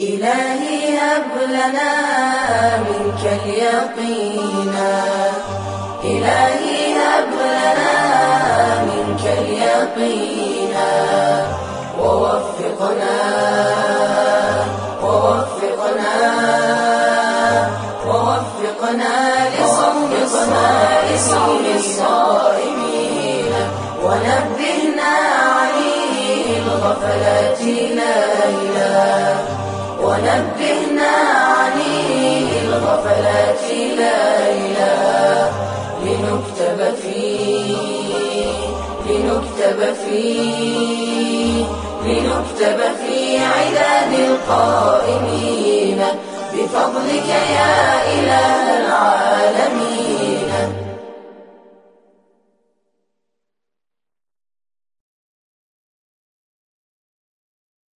إلهي هب لنا منك اليقينا إلهي هب لنا منك اليقينا ووفقنا ووفقنا ووفقنا لصوم لصوم الصائمين. ونبهنا عن الغفلات ليلا ونبهنا عن الغفلات ليلا لنكتب فيه لنكتب فيه لنكتب في عداد القائمين. بفضلك يا إله